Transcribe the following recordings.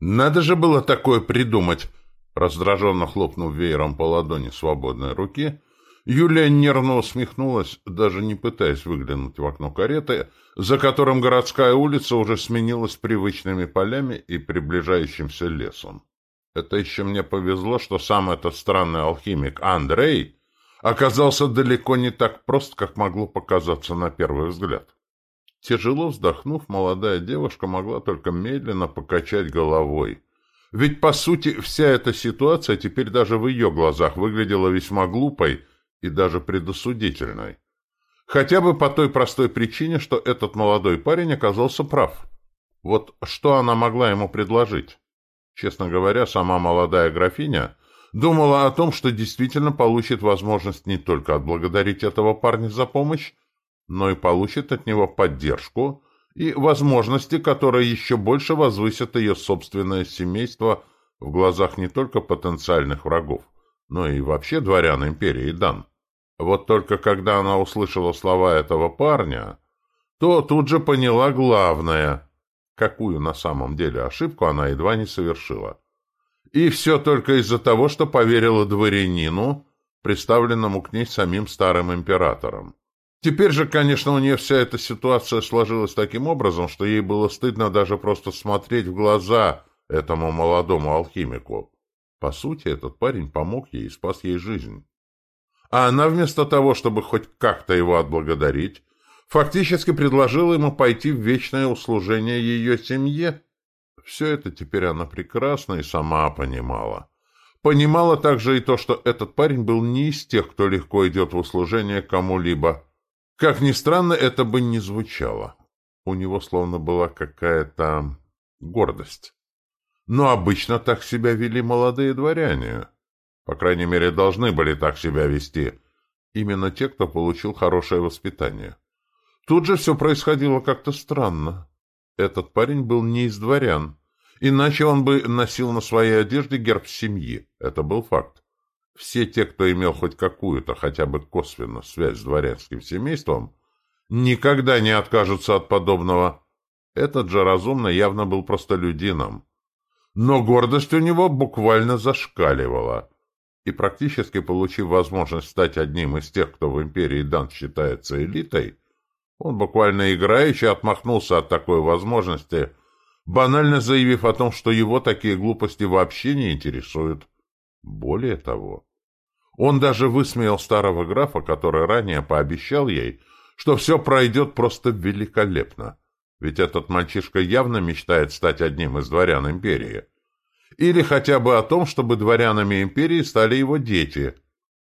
Надо же было такое придумать! Раздраженно хлопнув веером по ладони свободной руки, Юлия нервно усмехнулась, даже не пытаясь выглянуть в окно кареты, за которым городская улица уже сменилась привычными полями и приближающимся лесом. Это еще мне повезло, что сам этот странный алхимик Андрей оказался далеко не так прост, как могло показаться на первый взгляд. Тяжело вздохнув, молодая девушка могла только медленно покачать головой. Ведь, по сути, вся эта ситуация теперь даже в ее глазах выглядела весьма глупой и даже предосудительной. Хотя бы по той простой причине, что этот молодой парень оказался прав. Вот что она могла ему предложить? Честно говоря, сама молодая графиня думала о том, что действительно получит возможность не только отблагодарить этого парня за помощь, но и получит от него поддержку и возможности, которые еще больше возвысят ее собственное семейство в глазах не только потенциальных врагов, но и вообще дворян империи Дан. Вот только когда она услышала слова этого парня, то тут же поняла главное, какую на самом деле ошибку она едва не совершила. И все только из-за того, что поверила дворянину, представленному к ней самим старым императором. Теперь же, конечно, у нее вся эта ситуация сложилась таким образом, что ей было стыдно даже просто смотреть в глаза этому молодому алхимику. По сути, этот парень помог ей и спас ей жизнь. А она вместо того, чтобы хоть как-то его отблагодарить, фактически предложила ему пойти в вечное услужение ее семье. Все это теперь она прекрасно и сама понимала. Понимала также и то, что этот парень был не из тех, кто легко идет в услужение кому-либо, как ни странно, это бы не звучало. У него словно была какая-то гордость. Но обычно так себя вели молодые дворяне. По крайней мере, должны были так себя вести. Именно те, кто получил хорошее воспитание. Тут же все происходило как-то странно. Этот парень был не из дворян. Иначе он бы носил на своей одежде герб семьи. Это был факт. Все те, кто имел хоть какую-то, хотя бы косвенно, связь с дворянским семейством, никогда не откажутся от подобного. Этот же разумно явно был простолюдином. Но гордость у него буквально зашкаливала. И практически получив возможность стать одним из тех, кто в империи Дан считается элитой, он буквально играючи отмахнулся от такой возможности, банально заявив о том, что его такие глупости вообще не интересуют. Более того, он даже высмеял старого графа, который ранее пообещал ей, что все пройдет просто великолепно. Ведь этот мальчишка явно мечтает стать одним из дворян империи. Или хотя бы о том, чтобы дворянами империи стали его дети.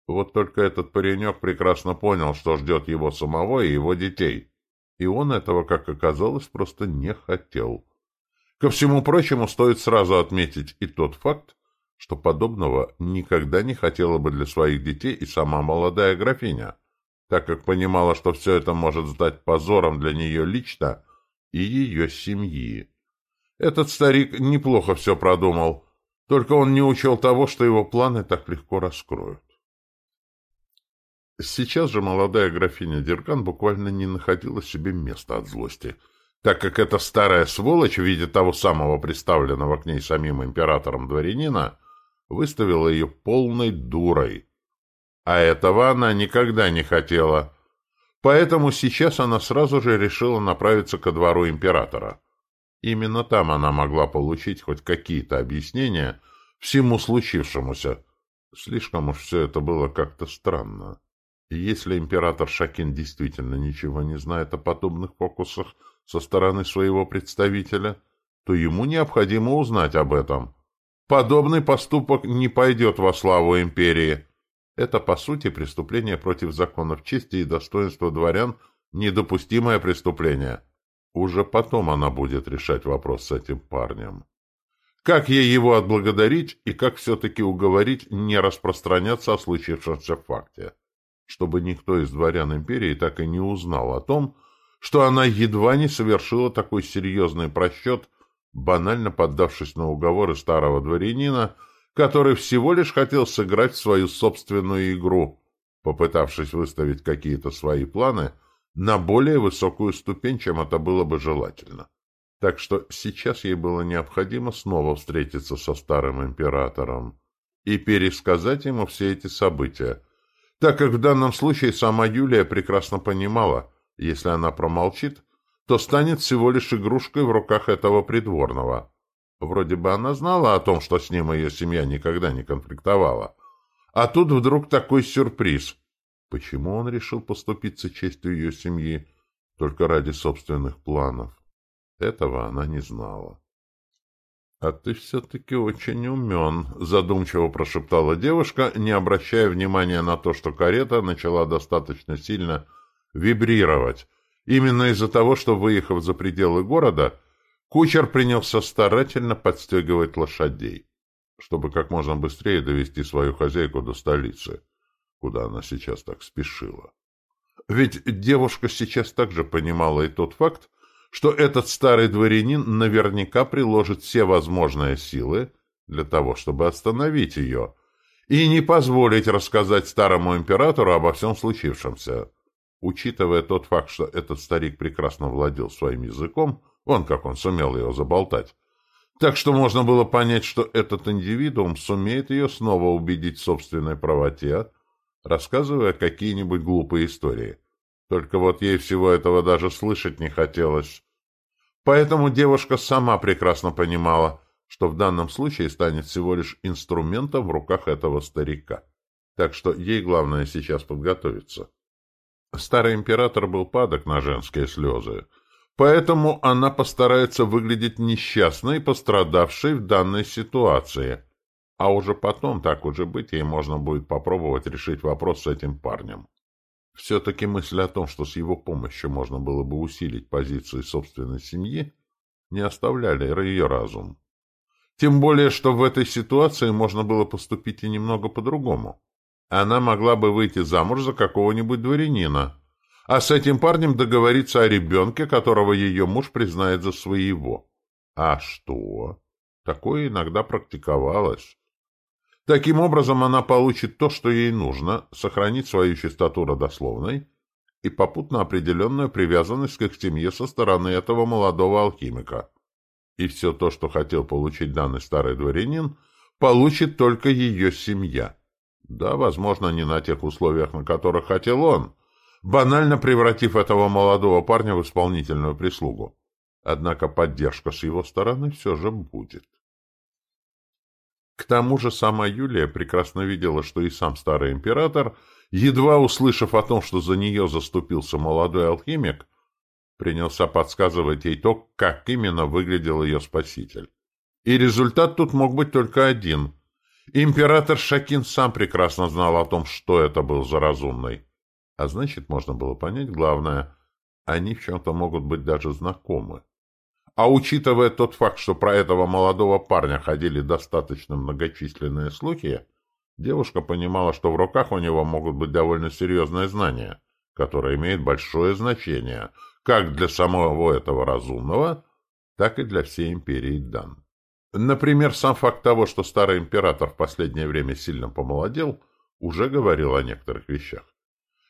Вот только этот паренек прекрасно понял, что ждет его самого и его детей. И он этого, как оказалось, просто не хотел. Ко всему прочему, стоит сразу отметить и тот факт, что подобного никогда не хотела бы для своих детей и сама молодая графиня, так как понимала, что все это может стать позором для нее лично и ее семьи. Этот старик неплохо все продумал, только он не учел того, что его планы так легко раскроют. Сейчас же молодая графиня Дерган буквально не находила себе места от злости, так как эта старая сволочь в виде того самого представленного к ней самим императором дворянина выставила ее полной дурой. А этого она никогда не хотела. Поэтому сейчас она сразу же решила направиться ко двору императора. Именно там она могла получить хоть какие-то объяснения всему случившемуся. Слишком уж все это было как-то странно. И если император Шакин действительно ничего не знает о подобных фокусах со стороны своего представителя, то ему необходимо узнать об этом. Подобный поступок не пойдет во славу империи. Это, по сути, преступление против законов чести и достоинства дворян, недопустимое преступление. Уже потом она будет решать вопрос с этим парнем. Как ей его отблагодарить и как все-таки уговорить не распространяться о случившемся факте? Чтобы никто из дворян империи так и не узнал о том, что она едва не совершила такой серьезный просчет – банально поддавшись на уговоры старого дворянина, который всего лишь хотел сыграть в свою собственную игру, попытавшись выставить какие-то свои планы на более высокую ступень, чем это было бы желательно. Так что сейчас ей было необходимо снова встретиться со старым императором и пересказать ему все эти события, так как в данном случае сама Юлия прекрасно понимала, если она промолчит, то станет всего лишь игрушкой в руках этого придворного. Вроде бы она знала о том, что с ним ее семья никогда не конфликтовала. А тут вдруг такой сюрприз. Почему он решил поступиться честью ее семьи только ради собственных планов? Этого она не знала. — А ты все-таки очень умен, — задумчиво прошептала девушка, не обращая внимания на то, что карета начала достаточно сильно вибрировать. Именно из-за того, что, выехав за пределы города, кучер принялся старательно подстегивать лошадей, чтобы как можно быстрее довести свою хозяйку до столицы, куда она сейчас так спешила. Ведь девушка сейчас также понимала и тот факт, что этот старый дворянин наверняка приложит все возможные силы для того, чтобы остановить ее и не позволить рассказать старому императору обо всем случившемся. Учитывая тот факт, что этот старик прекрасно владел своим языком, он как он сумел ее заболтать, так что можно было понять, что этот индивидуум сумеет ее снова убедить в собственной правоте, рассказывая какие-нибудь глупые истории. Только вот ей всего этого даже слышать не хотелось. Поэтому девушка сама прекрасно понимала, что в данном случае станет всего лишь инструментом в руках этого старика. Так что ей главное сейчас подготовиться. Старый император был падок на женские слезы, поэтому она постарается выглядеть несчастной и пострадавшей в данной ситуации. А уже потом, так уже быть, ей можно будет попробовать решить вопрос с этим парнем. Все-таки мысль о том, что с его помощью можно было бы усилить позиции собственной семьи, не оставляли ее разум. Тем более, что в этой ситуации можно было поступить и немного по-другому. Она могла бы выйти замуж за какого-нибудь дворянина, а с этим парнем договориться о ребенке, которого ее муж признает за своего. А что? Такое иногда практиковалось. Таким образом, она получит то, что ей нужно, сохранит свою чистоту родословной и попутно определенную привязанность к их семье со стороны этого молодого алхимика. И все то, что хотел получить данный старый дворянин, получит только ее семья. Да, возможно, не на тех условиях, на которых хотел он, банально превратив этого молодого парня в исполнительную прислугу. Однако поддержка с его стороны все же будет. К тому же сама Юлия прекрасно видела, что и сам старый император, едва услышав о том, что за нее заступился молодой алхимик, принялся подсказывать ей то, как именно выглядел ее спаситель. И результат тут мог быть только один. Император Шакин сам прекрасно знал о том, что это был за разумный. А значит, можно было понять главное — они в чем-то могут быть даже знакомы. А учитывая тот факт, что про этого молодого парня ходили достаточно многочисленные слухи, девушка понимала, что в руках у него могут быть довольно серьезные знания, которые имеют большое значение как для самого этого разумного, так и для всей империи Дан. Например, сам факт того, что старый император в последнее время сильно помолодел, уже говорил о некоторых вещах.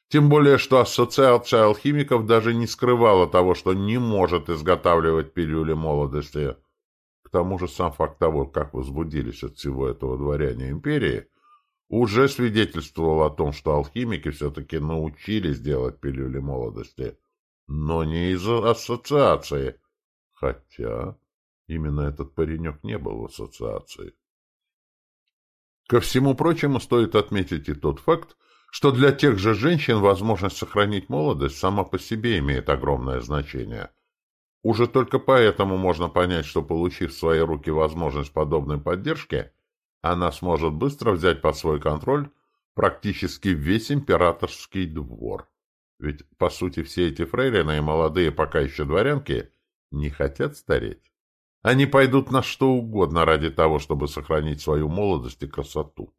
Тем более, что ассоциация алхимиков даже не скрывала того, что не может изготавливать пилюли молодости. К тому же сам факт того, как возбудились от всего этого дворяне империи, уже свидетельствовал о том, что алхимики все-таки научились делать пилюли молодости. Но не из-за ассоциации. Хотя именно этот паренек не был в ассоциации. Ко всему прочему стоит отметить и тот факт, что для тех же женщин возможность сохранить молодость сама по себе имеет огромное значение. Уже только поэтому можно понять, что, получив в свои руки возможность подобной поддержки, она сможет быстро взять под свой контроль практически весь императорский двор. Ведь, по сути, все эти фрейлины и молодые пока еще дворянки не хотят стареть. Они пойдут на что угодно ради того, чтобы сохранить свою молодость и красоту.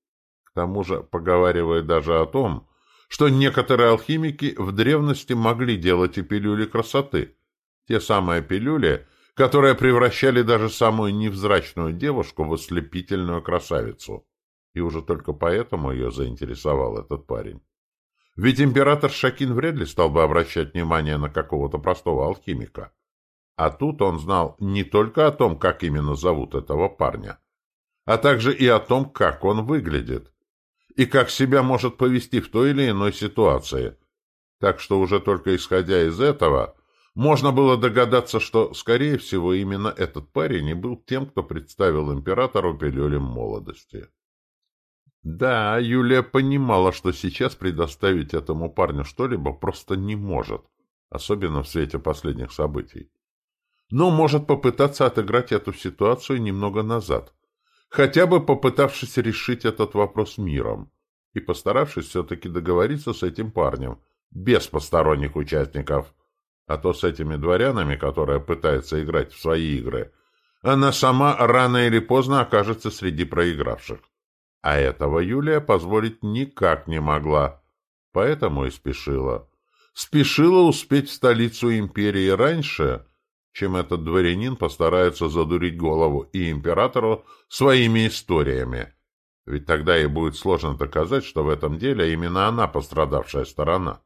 К тому же поговаривают даже о том, что некоторые алхимики в древности могли делать и пилюли красоты. Те самые пилюли, которые превращали даже самую невзрачную девушку в ослепительную красавицу. И уже только поэтому ее заинтересовал этот парень. Ведь император Шакин вряд ли стал бы обращать внимание на какого-то простого алхимика. А тут он знал не только о том, как именно зовут этого парня, а также и о том, как он выглядит, и как себя может повести в той или иной ситуации. Так что уже только исходя из этого, можно было догадаться, что, скорее всего, именно этот парень и был тем, кто представил императору пилюлем молодости. Да, Юлия понимала, что сейчас предоставить этому парню что-либо просто не может, особенно в свете последних событий. Но может попытаться отыграть эту ситуацию немного назад, хотя бы попытавшись решить этот вопрос миром и постаравшись все-таки договориться с этим парнем, без посторонних участников, а то с этими дворянами, которые пытаются играть в свои игры, она сама рано или поздно окажется среди проигравших. А этого Юлия позволить никак не могла, поэтому и спешила. Спешила успеть в столицу империи раньше, чем этот дворянин постарается задурить голову и императору своими историями. Ведь тогда ей будет сложно доказать, что в этом деле именно она пострадавшая сторона.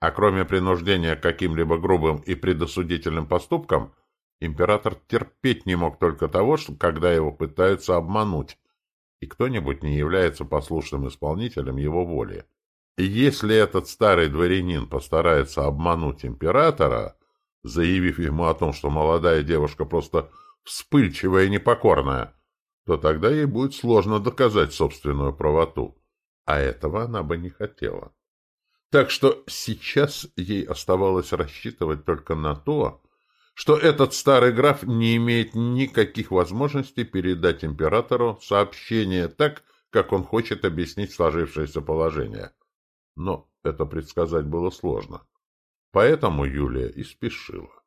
А кроме принуждения к каким-либо грубым и предосудительным поступкам, император терпеть не мог только того, что когда его пытаются обмануть, и кто-нибудь не является послушным исполнителем его воли. И если этот старый дворянин постарается обмануть императора, заявив ему о том, что молодая девушка просто вспыльчивая и непокорная, то тогда ей будет сложно доказать собственную правоту. А этого она бы не хотела. Так что сейчас ей оставалось рассчитывать только на то, что этот старый граф не имеет никаких возможностей передать императору сообщение так, как он хочет объяснить сложившееся положение. Но это предсказать было сложно. Поэтому Юлия и спешила.